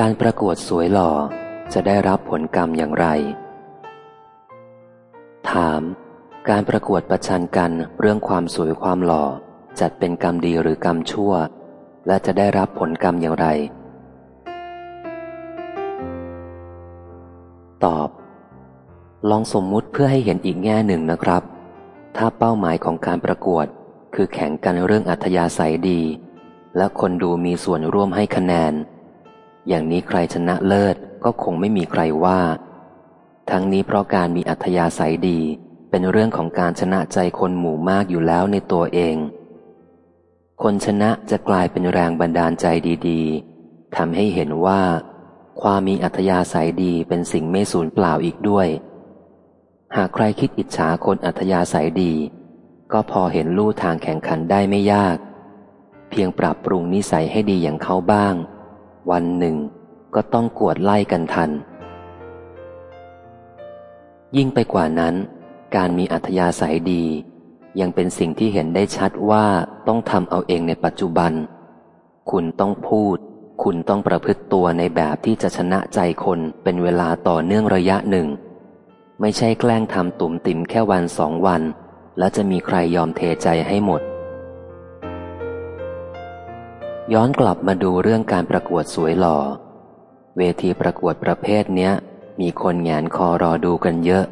การประกวดสวยหล่อจะได้รับผลกรรมอย่างไร ถาม การประกวดประชันกันเรื่องความสวยความหล่อ จัดเป็นกรรมดีหรือกรรมชั่ว และจะได้รับผลกรรมอย่างไร ตอบ ลองสมมุติเพื่อให้เห็นอีกแง่หนึ่งนะครับ ถ้าเป้าหมายของการประกวด คือแข่งกันเรื่องอัธยาศัยดี และคนดูมีส่วนร่วมให้คะแนน อย่างนี้ใครชนะเลิศก็คงไม่มีใครว่า ทั้งนี้เพราะการมีอัธยาศัยดี เป็นเรื่องของการชนะใจคนหมู่มากอยู่แล้วในตัวเอง คนชนะจะกลายเป็นแรงบันดาลใจดีๆทำให้เห็นว่า ความมีอัธยาศัยดีเป็นสิ่งไม่สูญเปล่าอีกด้วย หากใครคิดอิจฉาคนอัธยาศัยดี ก็พอเห็นลู่ทางแข่งขันได้ไม่ยาก เพียงปรับปรุงนิสัยให้ดีอย่างเขาบ้าง วันหนึ่งก็ต้องกวดไล่กันทัน ยิ่งไปกว่านั้น การมีอัธยาศัยดี ยังเป็นสิ่งที่เห็นได้ชัดว่าต้องทำเอาเองในปัจจุบัน คุณต้องพูด คุณต้องประพฤติตัวในแบบที่จะชนะใจคนเป็นเวลาต่อเนื่องระยะหนึ่ง ไม่ใช่แกล้งทำตุ่มติ่มแค่วันสองวัน แล้วจะมีใครยอมเทใจให้หมด ย้อนกลับมาดูเรื่องการประกวดสวยหล่อ เวทีประกวดประเภทเนี้ย มีคนแงนคอรอดูกันเยอะ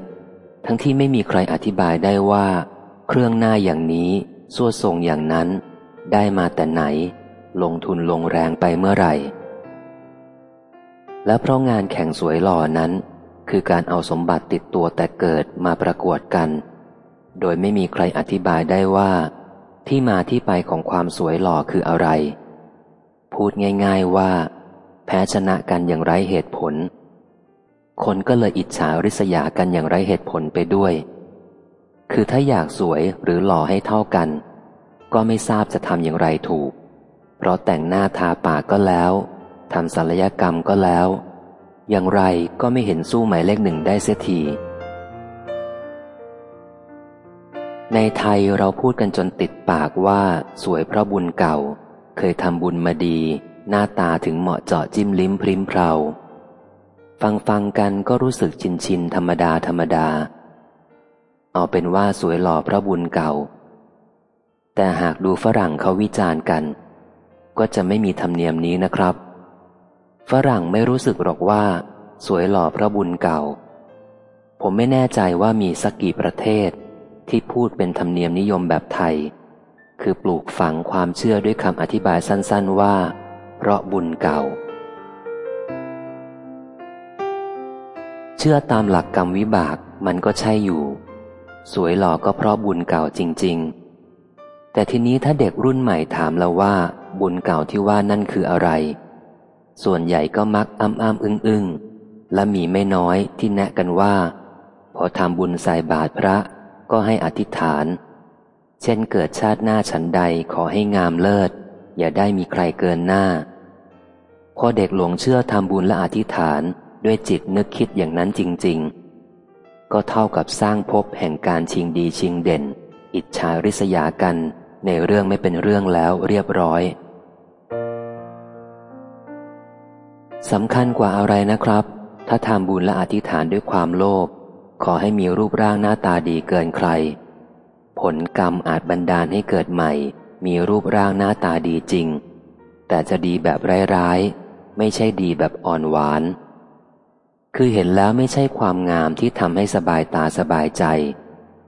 ทั้งที่ไม่มีใครอธิบายได้ว่า เครื่องหน้าอย่างนี้ส่วทรงอย่างนั้น ได้มาแต่ไหน ลงทุนลงแรงไปเมื่อไหร่ และเพราะงานแข่งสวยหล่อนั้น คือการเอาสมบัติติดตัวแต่เกิดมาประกวดกัน โดยไม่มีใครอธิบายได้ว่า ที่มาที่ไปของความสวยหล่อคืออะไร พูดง่าย ๆว่า แพ้ชนะกันอย่างไร้เหตุผล คนก็เลยอิจฉาริษยากันอย่างไร้เหตุผลไปด้วย คือถ้าอยากสวยหรือหล่อให้เท่ากัน ก็ไม่ทราบจะทำอย่างไรถูก เพราะแต่งหน้าทาปากก็แล้วทำศัลยกรรมก็แล้ว อย่างไรก็ไม่เห็นสู้หมายเลขหนึ่งได้เสียทีในไทยเราพูดกันจนติดปากว่าสวยเพราะบุญเก่า เคยทำบุญมาดี หน้าตาถึงเหมาะเจาะจิ้มลิ้มพริมเพราฟังฟังกันก็รู้สึกชินชินธรรมดาธรรมดา เอาเป็นว่าสวยหล่อพระบุญเก่า แต่หากดูฝรั่งเขาวิจารณ์กัน ก็จะไม่มีธรรมเนียมนี้นะครับ ฝรั่งไม่รู้สึกหรอกว่า สวยหล่อพระบุญเก่า ผมไม่แน่ใจว่ามีสักกี่ประเทศที่พูดเป็นธรรมเนียมนิยมแบบไทย คือปลูกฝังความเชื่อด้วยคำอธิบายสั้น ๆว่า เพราะบุญเก่า เชื่อตามหลักกรรมวิบากมันก็ใช่อยู่ สวยหล่อก็เพราะบุญเก่าจริง ๆ แต่ทีนี้ถ้าเด็กรุ่นใหม่ถามเราว่า บุญเก่าที่ว่านั่นคืออะไร ส่วนใหญ่ก็มักอ้ำอ้ำอึ้งอึ้งและมีไม่น้อยที่แนะกันว่า พอทำบุญใส่บาตรพระก็ให้อธิษฐาน เช่นเกิดชาติหน้าฉันใดขอให้งามเลิศ อย่าได้มีใครเกินหน้า พอเด็กหลงเชื่อทำบุญและอธิษฐานด้วยจิตนึกคิดอย่างนั้นจริง ๆ ก็เท่ากับสร้างภพแห่งการชิงดีชิงเด่น อิจฉาริษยากันในเรื่องไม่เป็นเรื่องแล้วเรียบร้อยสำคัญกว่าอะไรนะครับ ถ้าทำบุญและอธิษฐานด้วยความโลภขอให้มีรูปร่างหน้าตาดีเกินใคร ผลกรรมอาจบันดาลให้เกิดใหม่ มีรูปร่างหน้าตาดีจริง แต่จะดีแบบร้ายไม่ใช่ดีแบบอ่อนหวาน คือเห็นแล้วไม่ใช่ความงามที่ทำให้สบายตาสบายใจ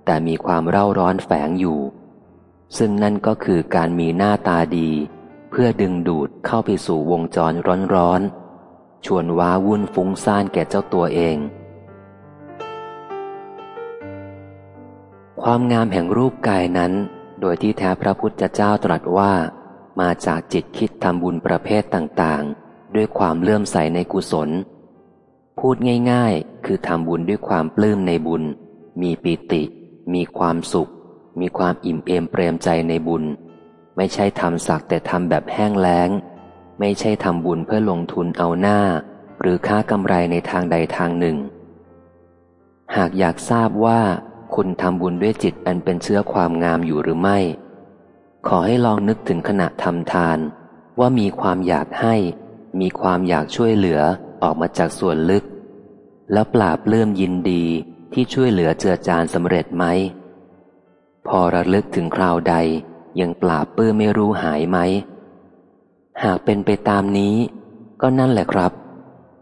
แต่มีความเร่าร้อนแฝงอยู่ ซึ่งนั่นก็คือการมีหน้าตาดี เพื่อดึงดูดเข้าไปสู่วงจรร้อนๆ ชวนว้าวุ่นฟุ้งซ่านแก่เจ้าตัวเอง ความงามแห่งรูปกายนั้น โดยที่แท้พระพุทธเจ้าตรัสว่า มาจากจิตคิดทำบุญประเภทต่างๆ ด้วยความเลื่อมใสในกุศล พูดง่ายๆ คือทำบุญด้วยความปลื้มในบุญ มีปิติ มีความสุข มีความอิ่มเอมเปรมใจในบุญ ไม่ใช่ทำสักแต่ทำแบบแห้งแล้ง ไม่ใช่ทำบุญเพื่อลงทุนเอาหน้า หรือค้ากำไรในทางใดทางหนึ่ง หากอยากทราบว่า คุณทำบุญด้วยจิตอันเป็นเชื้อความงามอยู่หรือไม่ ขอให้ลองนึกถึงขณะทำทาน ว่ามีความอยากให้ มีความอยากช่วยเหลือออกมาจากส่วนลึก แล้วปราบเลื่อมยินดีที่ช่วยเหลือเจือจานสำเร็จไหม พอระลึกถึงคราวใดยังปราบเปื้มไม่รู้หายไหม หากเป็นไปตามนี้ ก็นั่นแหละครับ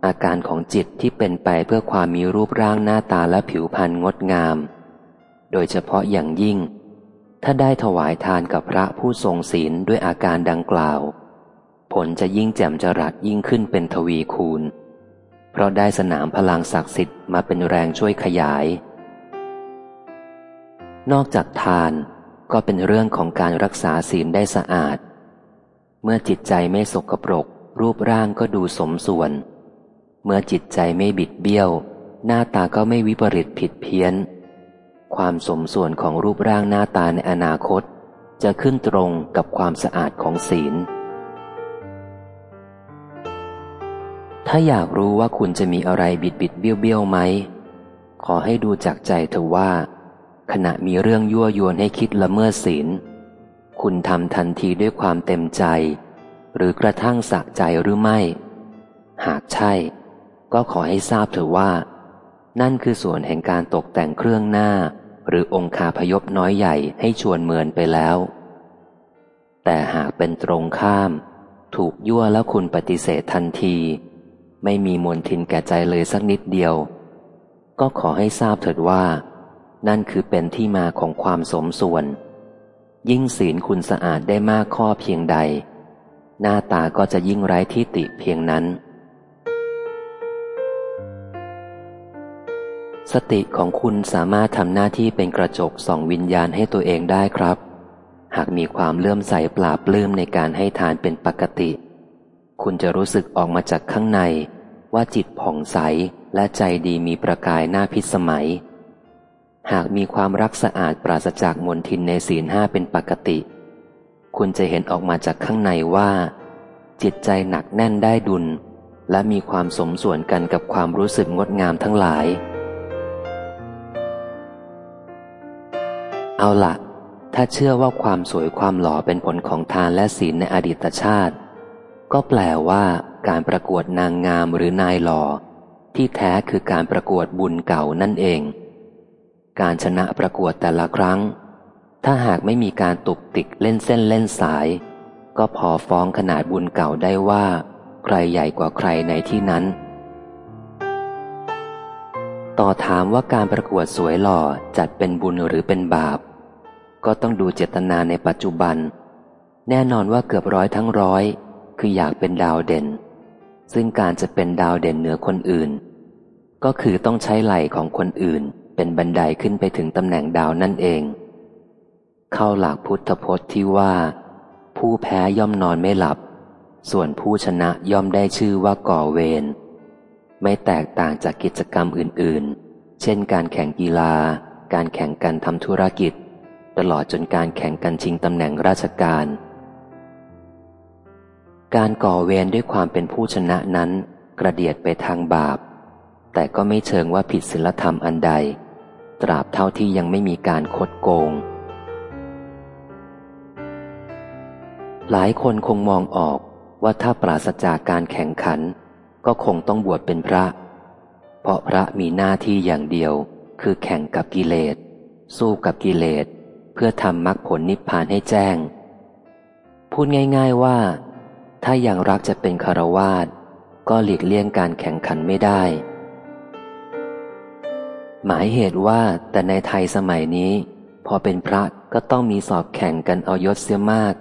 อาการของจิตที่เป็นไปเพื่อความมีรูปร่างหน้าตาและผิวพรรณงดงาม โดยเฉพาะอย่างยิ่ง ถ้าได้ถวายทานกับพระผู้ทรงศีลด้วยอาการดังกล่าว ผลจะยิ่งแจ่มจรัสยิ่งขึ้นเป็นทวีคูณ เพราะได้สนามพลังศักดิ์สิทธิ์มาเป็นแรงช่วยขยาย นอกจากทานก็เป็นเรื่องของการรักษาศีลได้สะอาด เมื่อจิตใจไม่สกปรก รูปร่างก็ดูสมส่วน เมื่อจิตใจไม่บิดเบี้ยว หน้าตาก็ไม่วิปริตผิดเพี้ยน ความสมส่วนของรูปร่างหน้าตาในอนาคต จะขึ้นตรงกับความสะอาดของศีล ถ้าอยากรู้ว่าคุณจะมีอะไรบิดบิดเบี้ยวเบี้ยวไหม ขอให้ดูจากใจเถอะว่า ขณะมีเรื่องยั่วยวนให้คิดละเมิดศีล คุณทำทันทีด้วยความเต็มใจ หรือกระทั่งสักใจหรือไม่ หากใช่ ก็ขอให้ทราบเถอะว่านั่นคือส่วนแห่งการตกแต่งเครื่องหน้า หรือองคาพยพน้อยใหญ่ให้ชวนเมินไปแล้ว แต่หากเป็นตรงข้าม ถูกยั่วแล้วคุณปฏิเสธทันที ไม่มีมนทินแก่ใจเลยสักนิดเดียว ก็ขอให้ทราบเถิดว่า นั่นคือเป็นที่มาของความสมส่วน ยิ่งศีลคุณสะอาดได้มากข้อเพียงใด หน้าตาก็จะยิ่งไร้ที่ติเพียงนั้น สติของคุณสามารถทำหน้าที่เป็นกระจกส่องวิญญาณให้ตัวเองได้ครับ หากมีความเลื่อมใสปราบปลื้มในการให้ทานเป็นปกติ คุณจะรู้สึกออกมาจากข้างใน ว่าจิตผ่องใสและใจดีมีประกายหน้าพิสมัย หากมีความรักสะอาดปราศจากมลทินในศีลห้าเป็นปกติ คุณจะเห็นออกมาจากข้างในว่า จิตใจหนักแน่นได้ดุล และมีความสมส่วนกันกับความรู้สึกงดงามทั้งหลาย เอาละถ้าเชื่อว่าความสวยความหล่อเป็นผลของทานและศีลในอดีตชาติ ก็แปลว่าการประกวดนางงามหรือนายหล่อ ที่แท้คือการประกวดบุญเก่านั่นเอง การชนะประกวดแต่ละครั้ง ถ้าหากไม่มีการตุกติกเล่นเส้นเล่นสาย ก็พอฟ้องขนาดบุญเก่าได้ว่า ใครใหญ่กว่าใครในที่นั้น ต่อถามว่าการประกวดสวยหล่อจัดเป็นบุญหรือเป็นบาป ก็ต้องดูเจตนาในปัจจุบัน แน่นอนว่าเกือบร้อยทั้งร้อย คืออยากเป็นดาวเด่น ซึ่งการจะเป็นดาวเด่นเหนือคนอื่น ก็คือต้องใช้ไหลของคนอื่น เป็นบันไดขึ้นไปถึงตำแหน่งดาวนั่นเอง เข้าหลักพุทธพจน์ที่ว่า ผู้แพ้ย่อมนอนไม่หลับ ส่วนผู้ชนะย่อมได้ชื่อว่าก่อเวรไม่แตกต่างจากกิจกรรมอื่น ๆ เช่นการแข่งกีฬา การแข่งกันทำธุรกิจ ตลอดจนการแข่งกันชิงตำแหน่งราชการ การก่อเวรด้วยความเป็นผู้ชนะนั้น กระเดียดไปทางบาป แต่ก็ไม่เชิงว่าผิดศีลธรรมอันใด ตราบเท่าที่ยังไม่มีการคดโกง หลายคนคงมองออกว่าถ้าปราศจากการแข่งขัน ก็คงต้องบวชเป็นพระ เพราะพระมีหน้าที่อย่างเดียว คือแข่งกับกิเลสสู้กับกิเลส เพื่อทำมรรคผลนิพพานให้แจ้ง พูดง่ายๆว่า ถ้ายังรักจะเป็นคารวาสก็หลีกเลี่ยงการแข่งขันไม่ได้ หมายเหตุว่าแต่ในไทยสมัยนี้ พอเป็นพระก็ต้องมีสอบแข่งกันเอายศเสียมาก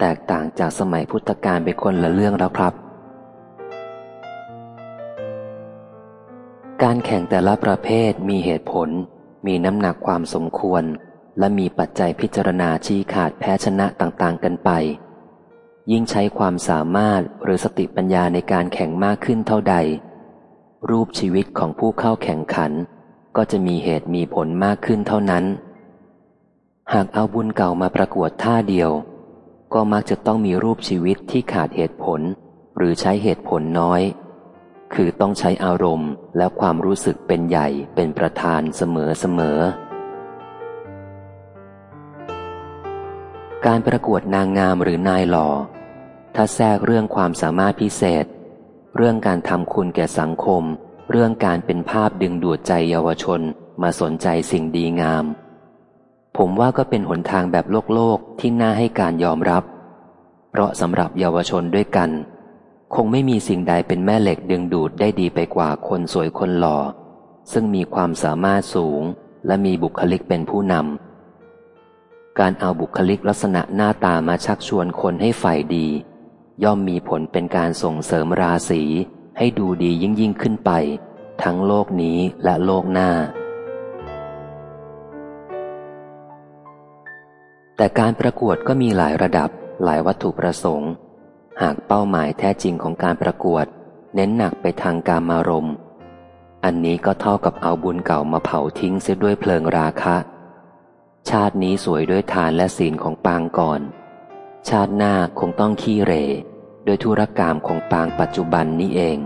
แตกต่างจากสมัยพุทธกาลไปคนละเรื่องแล้วครับ การแข่งแต่ละประเภทมีเหตุผล มีน้ำหนักความสมควร และมีปัจจัยพิจารณาชี้ขาดแพ้ชนะต่างๆ กันไป ยิ่งใช้ความสามารถหรือสติปัญญาในการแข่งมากขึ้นเท่าใด รูปชีวิตของผู้เข้าแข่งขัน ก็จะมีเหตุมีผลมากขึ้นเท่านั้น หากเอาบุญเก่ามาประกวดท่าเดียว ก็มักจะต้องมีรูปชีวิตที่ขาดเหตุผล หรือใช้เหตุผลน้อย คือต้องใช้อารมณ์และความรู้สึกเป็นใหญ่เป็นประธานเสมอเสมอ การประกวดนางงามหรือนายหล่อ ถ้าแทรกเรื่องความสามารถพิเศษ เรื่องการทำคุณแก่สังคม เรื่องการเป็นภาพดึงดูดใจเยาวชนมาสนใจสิ่งดีงาม ผมว่าก็เป็นหนทางแบบโลกโลกที่น่าให้การยอมรับ เพราะสำหรับเยาวชนด้วยกัน คงไม่มีสิ่งใดเป็นแม่เหล็กดึงดูดได้ดีไปกว่าคนสวยคนหล่อ ซึ่งมีความสามารถสูงและมีบุคลิกเป็นผู้นำ การเอาบุคลิกลักษณะหน้าตามาชักชวนคนให้ฝ่ายดี ย่อมมีผลเป็นการส่งเสริมราศีให้ดูดียิ่งยิ่งขึ้นไป ทั้งโลกนี้และโลกหน้า แต่การประกวดก็มีหลายระดับหลายวัตถุประสงค์ หากเป้าหมายแท้จริงของการประกวด เน้นหนักไปทางการมารม อันนี้ก็เท่ากับเอาบุญเก่ามาเผาทิ้งเสียด้วยเพลิงราคะ ชาตินี้สวยด้วยทานและศีลของปางก่อน ชาติหน้าคงต้องขี้เรโดยธุรกรรมของปางปัจจุบันนี้เอง